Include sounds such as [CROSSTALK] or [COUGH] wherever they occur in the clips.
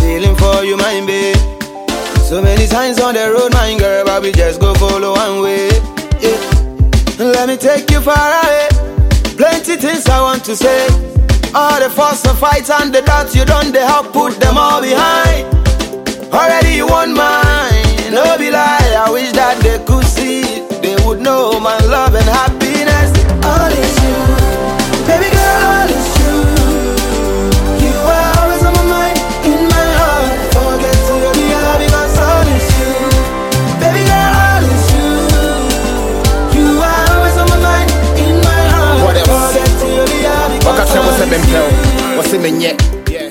feeling for you, my babe. So many times on the road, my girl, but we just go follow one way. Yeah. Let me take you far away. Plenty things I want to say. All the fuss and fights and the doubts you done, they help put them all behind. Menyɛ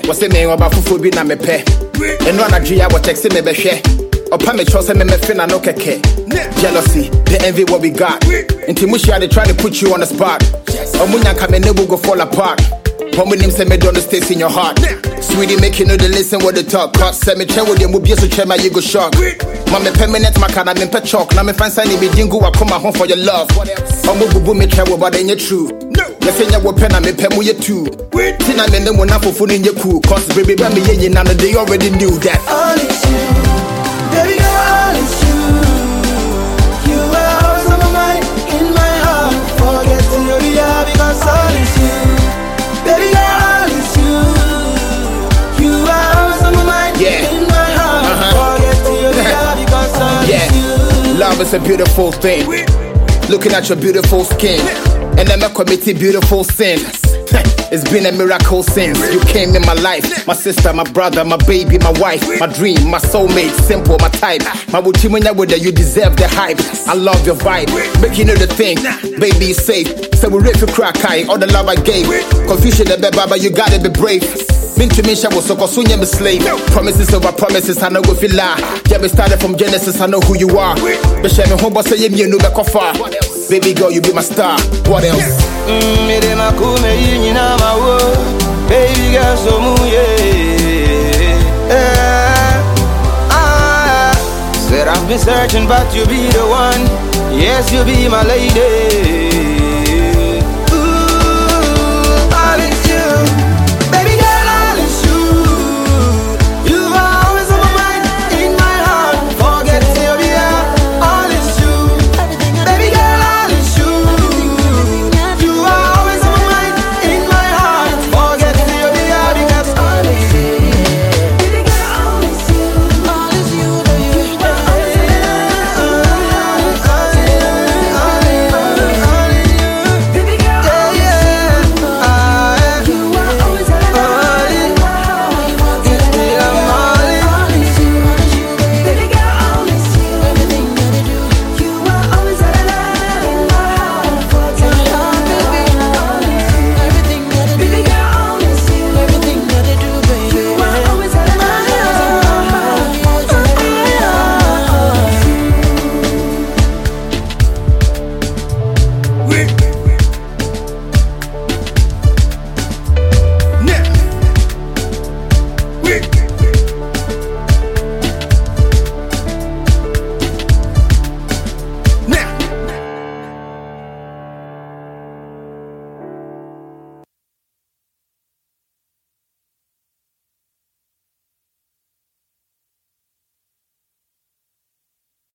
wɔse me ɔba foforɔ bi na mepɛ ɛno anadwe a wɔtɛkse me bɛhwɛ ɔpa me kyɛw sɛ memɛfe na no kɛkɛ jealousy envy what we got nti mohyia de try to put you on the spot ɔmo nyanka me ne will go fall apart But me name say me don't stays in your heart. Sweetie, make you know the listen what they talk. Cause say me tell with them, be so chair my you go shock. Mama permanent my kind of me chalk. Now me fan sign me dingo I come home for your love. Omo bubu me travel but ain't true. You say you pen and me pen mu you too. Tina me them when I'm for food in your cool. Cause baby by me yin and they already knew that. all is you. Baby girl, all is you. You are always on my mind, in my heart. Forget to be here because all is you. Baby girl, all is you. You are always on my mind, Yeah. in my heart. Uh-huh. Forget to be here [LAUGHS] because all is you. love is a beautiful thing. Looking at your beautiful skin, and I'm a committed beautiful sins. [LAUGHS] It's been a miracle since you came in my life. My sister, my brother, my baby, my wife, my dream, my soulmate, simple, my type. My Wuchimunya with you deserve the hype. I love your vibe, make you know the thing. Baby, you safe. So we ready for crack eye, all the love I gave. Confusion, the but you gotta be brave. Mean to me, was so cause me slave. Promises over promises, I know if you lie. Yeah, we started from Genesis, I know who you are. But share me home, but say you know back far. Baby girl, you be my star. What else? Mm, me de makume yinyi na mawo. Baby girl, so mu yeah. Eh, ah. Said I've been searching, but you be the one. Yes, you be my lady.